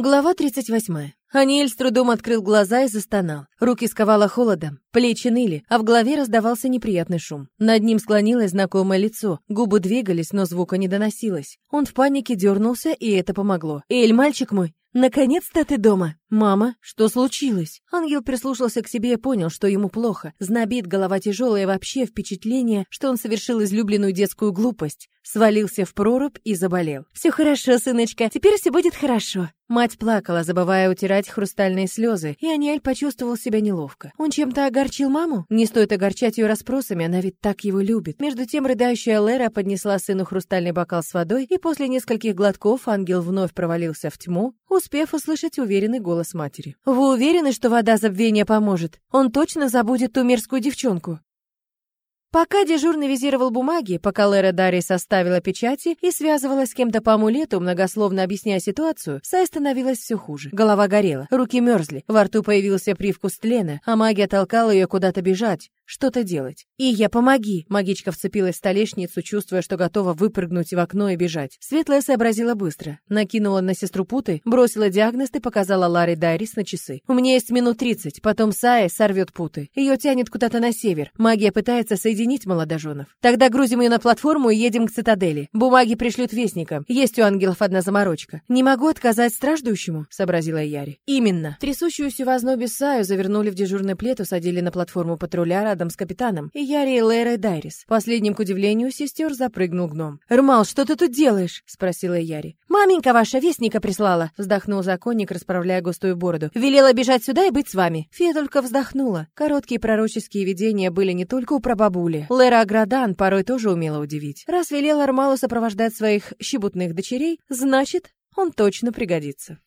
Глава 38. Аниэль с трудом открыл глаза и застонал. Руки сковало холодом, плечи ныли, а в голове раздавался неприятный шум. Над ним склонилось знакомое лицо, губы двигались, но звука не доносилось. Он в панике дернулся, и это помогло. «Эль, мальчик мой, наконец-то ты дома!» «Мама, что случилось?» Ангел прислушался к себе и понял, что ему плохо. Знобит, голова тяжелая, вообще впечатление, что он совершил излюбленную детскую глупость. Свалился в прорубь и заболел. «Все хорошо, сыночка, теперь все будет хорошо». Мать плакала, забывая утирать хрустальные слезы, и Аниэль почувствовал себя неловко. Он чем-то огорчил маму? Не стоит огорчать ее расспросами, она ведь так его любит. Между тем рыдающая Лера поднесла сыну хрустальный бокал с водой, и после нескольких глотков ангел вновь провалился в тьму, успев услышать уверенный голос голос матери. «Вы уверены, что вода забвения поможет? Он точно забудет ту мерзкую девчонку?» Пока дежурный визировал бумаги, пока Лера Дарри составила печати и связывалась с кем-то по амулету, многословно объясняя ситуацию, Сай становилась все хуже. Голова горела, руки мерзли, во рту появился привкус тлена, а магия толкала ее куда-то бежать, что-то делать. «И я помоги!» Магичка вцепилась в столешницу, чувствуя, что готова выпрыгнуть в окно и бежать. Светлая сообразила быстро. Накинула на сестру путы, бросила диагноз и показала Ларе Дайрис на часы. «У меня есть минут тридцать, потом Сая сорвет путы. Ее тянет куда-то на север. Магия пытается соединить молодоженов. Тогда грузим ее на платформу и едем к цитадели. Бумаги пришлют вестникам. Есть у ангелов одна заморочка. Не могу отказать страждущему», — сообразила Яри. «Именно». Трясущуюся в ознобе Саю завернули в дежурный плед, усадили на платформу патруля рядом с капитаном, и Яри и Лейра Дайрис. Последним, к удивлению, сестер запрыгнул гном. «Рмал, что ты тут делаешь?» — спросила Яри. «Маменька ваша вестника прислала», — вздохнул законник, расправляя густую бороду. «Велела бежать сюда и быть с вами». Фея только вздохнула. Короткие пророческие видения были не только у прабабули. Лера Аградан порой тоже умела удивить. Раз велела Армалу сопровождать своих щебутных дочерей, значит, он точно пригодится.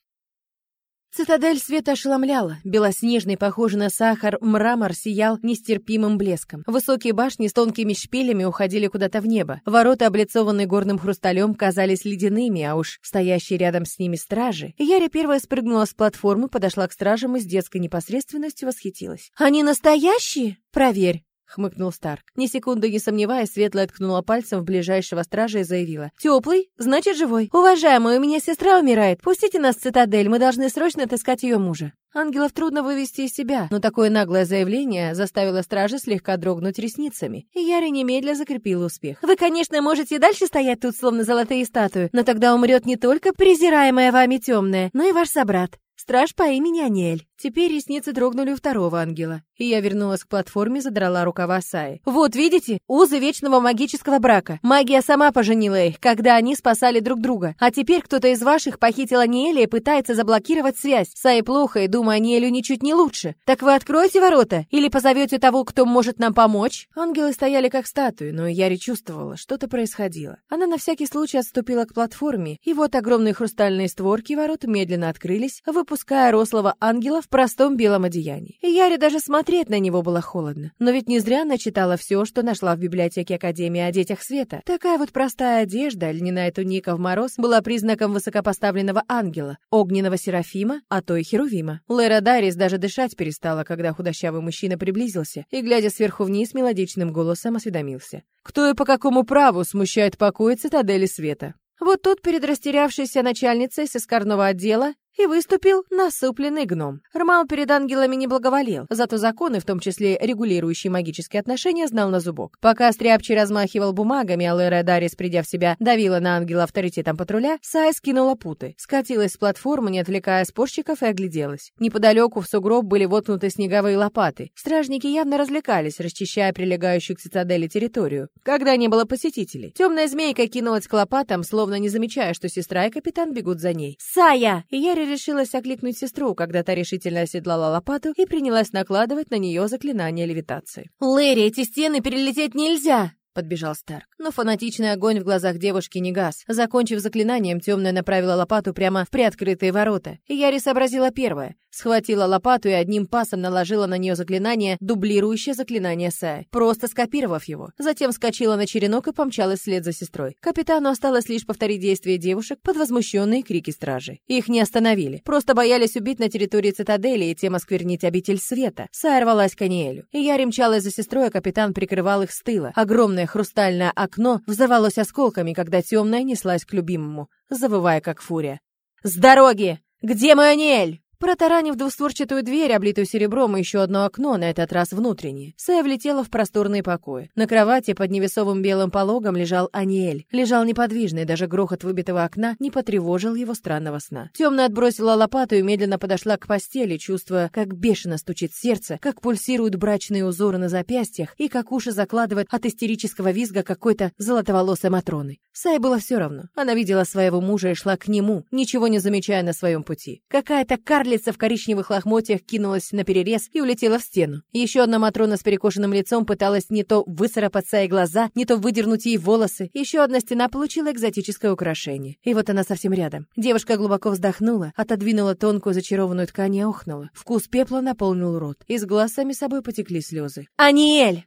Цитадель света ошеломляла. Белоснежный, похожий на сахар, мрамор сиял нестерпимым блеском. Высокие башни с тонкими шпилями уходили куда-то в небо. Ворота, облицованные горным хрусталем, казались ледяными, а уж стоящие рядом с ними стражи. Яри первая спрыгнула с платформы, подошла к стражам и с детской непосредственностью восхитилась. «Они настоящие? Проверь!» Хмыкнул Старк. Ни секунды не сомневаясь, Светлая ткнула пальцем в ближайшего стража и заявила. «Теплый? Значит, живой. Уважаемый, у меня сестра умирает. Пустите нас в цитадель, мы должны срочно отыскать ее мужа». Ангелов трудно вывести из себя, но такое наглое заявление заставило стража слегка дрогнуть ресницами, и Яри немедля закрепил успех. «Вы, конечно, можете дальше стоять тут, словно золотые статуи, но тогда умрет не только презираемая вами темная, но и ваш собрат. Страж по имени Анель. Теперь ресницы дрогнули у второго ангела. И я вернулась к платформе, задрала рукава Саи. Вот, видите? Узы вечного магического брака. Магия сама поженила их, когда они спасали друг друга. А теперь кто-то из ваших похитил Аниэля и пытается заблокировать связь. Саи плохо, и думаю, Аниэлю ничуть не лучше. Так вы откроете ворота? Или позовете того, кто может нам помочь? Ангелы стояли как статуи, но Яри чувствовала, что-то происходило. Она на всякий случай отступила к платформе, и вот огромные хрустальные створки ворот медленно открылись, выпуская рослого ангела в простом белом одеянии. И Яре даже смотреть на него было холодно. Но ведь не зря она читала все, что нашла в библиотеке Академии о детях света. Такая вот простая одежда, льняная туника в мороз, была признаком высокопоставленного ангела, огненного серафима, а то и херувима. Лера Дарис даже дышать перестала, когда худощавый мужчина приблизился и, глядя сверху вниз, мелодичным голосом осведомился. «Кто и по какому праву смущает покой цитадели света?» Вот тут перед растерявшейся начальницей сыскарного отдела и выступил насупленный гном. Рмал перед ангелами не благоволел, зато законы, в том числе регулирующие магические отношения, знал на зубок. Пока Стряпчий размахивал бумагами, а Лера Дарис, придя в себя, давила на ангела авторитетом патруля, Сая скинула путы, скатилась с платформы, не отвлекая спорщиков, и огляделась. Неподалеку в сугроб были воткнуты снеговые лопаты. Стражники явно развлекались, расчищая прилегающую к цитадели территорию, когда не было посетителей. Темная змейка кинулась к лопатам, словно не замечая, что сестра и капитан бегут за ней. «Сая!» И я Мэри решилась окликнуть сестру, когда та решительно оседлала лопату и принялась накладывать на нее заклинание левитации. «Лэри, эти стены перелететь нельзя!» Подбежал Старк. Но фанатичный огонь в глазах девушки не гас. Закончив заклинанием, темная направила лопату прямо в приоткрытые ворота. Яри сообразила первое. Схватила лопату и одним пасом наложила на нее заклинание, дублирующее заклинание Сай, просто скопировав его. Затем вскочила на черенок и помчалась вслед за сестрой. Капитану осталось лишь повторить действия девушек под возмущенные крики стражи. Их не остановили. Просто боялись убить на территории цитадели и тем осквернить обитель света. Сай рвалась к Аниэлю. И Яри мчалась за сестрой, а капитан прикрывал их с тыла. Огромное Огромное хрустальное окно взорвалось осколками, когда темная неслась к любимому, завывая как фурия. «С дороги!» «Где мой Аниэль?» Протаранив двустворчатую дверь, облитую серебром, и еще одно окно, на этот раз внутреннее, Сая влетела в просторные покои. На кровати под невесовым белым пологом лежал Аниэль. Лежал неподвижный, даже грохот выбитого окна не потревожил его странного сна. Темная отбросила лопату и медленно подошла к постели, чувствуя, как бешено стучит сердце, как пульсируют брачные узоры на запястьях и как уши закладывает от истерического визга какой-то золотоволосой Матроны. Сае было все равно. Она видела своего мужа и шла к нему, ничего не замечая на своем пути. Какая-то карли Карлица в коричневых лохмотьях кинулась на перерез и улетела в стену. Еще одна Матрона с перекошенным лицом пыталась не то выцарапать ей глаза, не то выдернуть ей волосы. Еще одна стена получила экзотическое украшение. И вот она совсем рядом. Девушка глубоко вздохнула, отодвинула тонкую зачарованную ткань и охнула. Вкус пепла наполнил рот. Из глаз сами собой потекли слезы. «Аниэль!»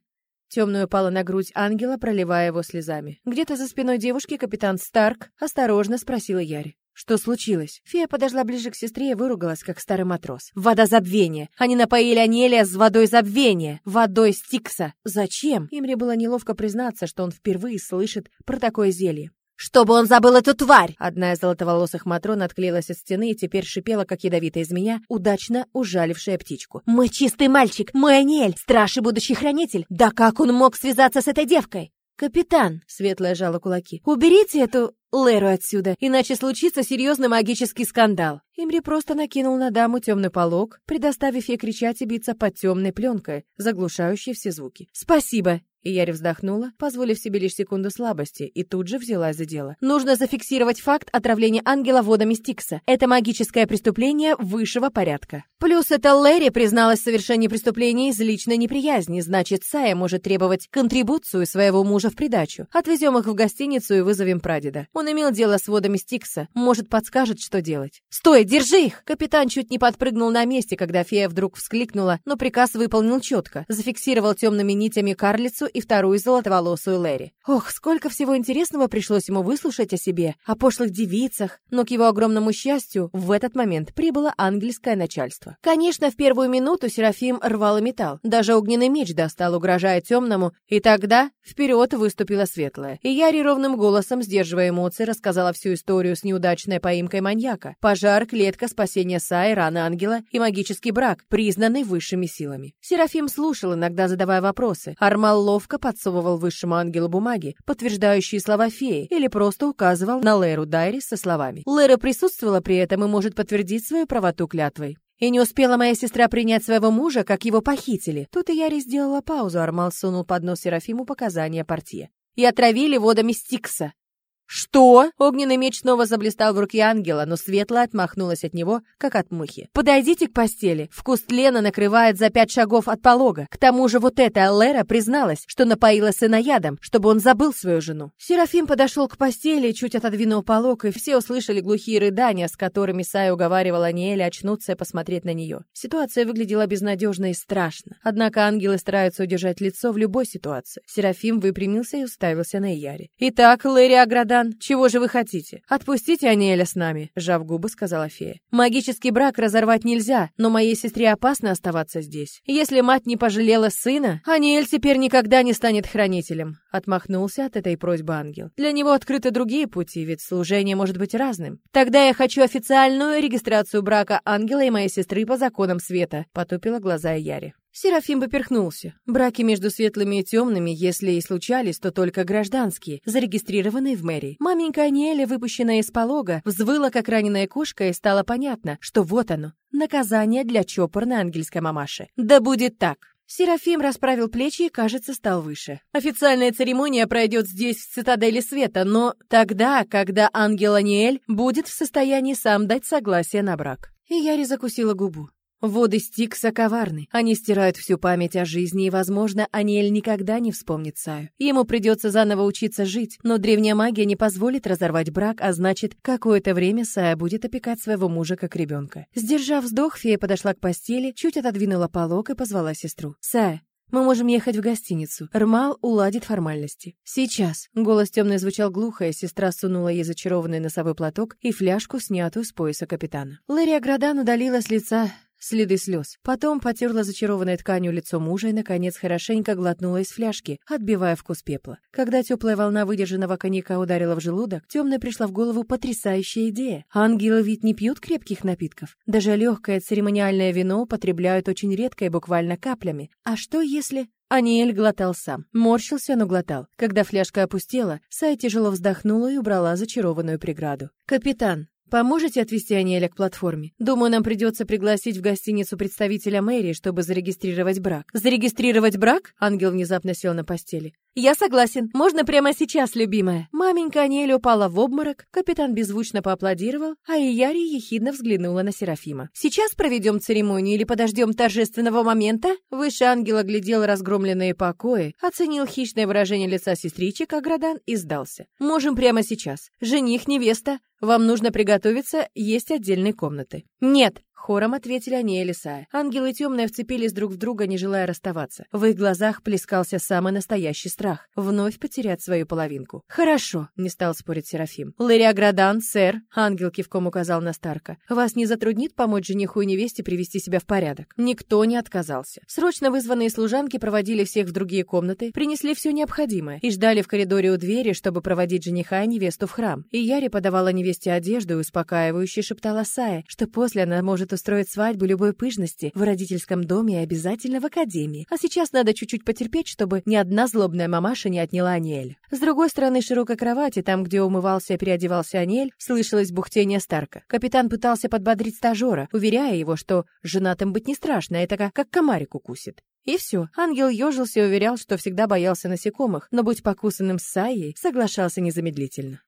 Темную упала на грудь ангела, проливая его слезами. Где-то за спиной девушки капитан Старк осторожно спросила Яри. Что случилось? Фея подошла ближе к сестре и выругалась, как старый матрос. Вода забвения. Они напоили Анелия с водой забвения. Водой Стикса. Зачем? Имре было неловко признаться, что он впервые слышит про такое зелье. «Чтобы он забыл эту тварь!» Одна из золотоволосых Матрон отклеилась от стены и теперь шипела, как ядовитая змея, удачно ужалившая птичку. «Мой чистый мальчик! Мой Анель! Страж и будущий хранитель! Да как он мог связаться с этой девкой?» «Капитан!» — Светлая жала кулаки. «Уберите эту Леру отсюда, иначе случится серьезный магический скандал». Имри просто накинул на даму темный полог, предоставив ей кричать и биться под темной пленкой, заглушающей все звуки. «Спасибо!» И Яри вздохнула, позволив себе лишь секунду слабости, и тут же взялась за дело. Нужно зафиксировать факт отравления ангела водами Стикса. Это магическое преступление высшего порядка. Плюс это Лэри призналась в совершении преступления из личной неприязни, значит, Сая может требовать контрибуцию своего мужа в придачу. Отвезем их в гостиницу и вызовем прадеда. Он имел дело с водами Стикса, может, подскажет, что делать. «Стой, держи их!» Капитан чуть не подпрыгнул на месте, когда фея вдруг вскликнула, но приказ выполнил четко. Зафиксировал темными нитями карлицу и вторую золотоволосую Лэри. Ох, сколько всего интересного пришлось ему выслушать о себе, о пошлых девицах, но к его огромному счастью в этот момент прибыло ангельское начальство. Конечно, в первую минуту Серафим рвал и металл, даже огненный меч достал, угрожая темному, и тогда вперед выступила светлая. И Яри ровным голосом, сдерживая эмоции, рассказала всю историю с неудачной поимкой маньяка. Пожар, клетка, спасение Саи, рана ангела и магический брак, признанный высшими силами. Серафим слушал, иногда задавая вопросы. Армал лов ловко подсовывал высшему ангелу бумаги, подтверждающие слова феи, или просто указывал на Леру Дайрис со словами. Лера присутствовала при этом и может подтвердить свою правоту клятвой. И не успела моя сестра принять своего мужа, как его похитили. Тут и Яри сделала паузу, Армал сунул под нос Серафиму показания партии. И отравили водами Стикса. «Что?» Огненный меч снова заблистал в руке ангела, но светлая отмахнулась от него, как от мухи. «Подойдите к постели. Вкус тлена накрывает за пять шагов от полога. К тому же вот эта Лера призналась, что напоила сына ядом, чтобы он забыл свою жену». Серафим подошел к постели, чуть отодвинул полог, и все услышали глухие рыдания, с которыми Сая уговаривала Ниэля очнуться и посмотреть на нее. Ситуация выглядела безнадежно и страшно. Однако ангелы стараются удержать лицо в любой ситуации. Серафим выпрямился и уставился на Ияри. «Итак, Лэри Аграда Дан, чего же вы хотите? Отпустите Аниэля с нами, сжав губы, сказала фея. Магический брак разорвать нельзя, но моей сестре опасно оставаться здесь. Если мать не пожалела сына, Аниэль теперь никогда не станет хранителем. Отмахнулся от этой просьбы ангел. Для него открыты другие пути, ведь служение может быть разным. Тогда я хочу официальную регистрацию брака ангела и моей сестры по законам света, потупила глаза Яри. Серафим поперхнулся. Браки между светлыми и темными, если и случались, то только гражданские, зарегистрированные в мэрии. Маменька Аниэля, выпущенная из полога, взвыла, как раненая кошка, и стало понятно, что вот оно, наказание для чопорной ангельской мамаши. Да будет так. Серафим расправил плечи и, кажется, стал выше. Официальная церемония пройдет здесь, в цитадели света, но тогда, когда ангел Аниэль будет в состоянии сам дать согласие на брак. И Яри закусила губу. Воды Стикса коварны. Они стирают всю память о жизни, и, возможно, Аниэль никогда не вспомнит Саю. Ему придется заново учиться жить, но древняя магия не позволит разорвать брак, а значит, какое-то время Сая будет опекать своего мужа как ребенка. Сдержав вздох, фея подошла к постели, чуть отодвинула полок и позвала сестру. «Сая, мы можем ехать в гостиницу. Рмал уладит формальности. Сейчас. Голос темный звучал глухо, и сестра сунула ей зачарованный носовой платок и фляжку, снятую с пояса капитана. Лэрия Градан удалила с лица следы слез. Потом потерла зачарованной тканью лицо мужа и, наконец, хорошенько глотнула из фляжки, отбивая вкус пепла. Когда теплая волна выдержанного коньяка ударила в желудок, темной пришла в голову потрясающая идея. Ангелы ведь не пьют крепких напитков. Даже легкое церемониальное вино употребляют очень редко и буквально каплями. А что если... Аниэль глотал сам. Морщился, но глотал. Когда фляжка опустела, Сай тяжело вздохнула и убрала зачарованную преграду. «Капитан, Поможете отвезти Аниэля к платформе? Думаю, нам придется пригласить в гостиницу представителя мэрии, чтобы зарегистрировать брак. Зарегистрировать брак? Ангел внезапно сел на постели. «Я согласен. Можно прямо сейчас, любимая». Маменька Аниэль упала в обморок, капитан беззвучно поаплодировал, а Ияри ехидно взглянула на Серафима. «Сейчас проведем церемонию или подождем торжественного момента?» Выше ангел оглядел разгромленные покои, оценил хищное выражение лица сестричек Аградан и сдался. «Можем прямо сейчас. Жених, невеста. Вам нужно приготовиться, есть отдельные комнаты». «Нет!» Хором ответили они и Лисая. Ангелы темные вцепились друг в друга, не желая расставаться. В их глазах плескался самый настоящий страх. Вновь потерять свою половинку. «Хорошо», — не стал спорить Серафим. «Лэрия Градан, сэр», — ангел кивком указал на Старка. «Вас не затруднит помочь жениху и невесте привести себя в порядок?» Никто не отказался. Срочно вызванные служанки проводили всех в другие комнаты, принесли все необходимое и ждали в коридоре у двери, чтобы проводить жениха и невесту в храм. И Яри подавала невесте одежду и успокаивающе шептала Сая, что после она может устроить свадьбу любой пышности в родительском доме и обязательно в академии. А сейчас надо чуть-чуть потерпеть, чтобы ни одна злобная мамаша не отняла Аниэль. С другой стороны широкой кровати, там, где умывался и переодевался Аниэль, слышалось бухтение Старка. Капитан пытался подбодрить стажера, уверяя его, что женатым быть не страшно, это как, как комарик укусит. И все. Ангел ежился и уверял, что всегда боялся насекомых, но, будь покусанным с Саей, соглашался незамедлительно.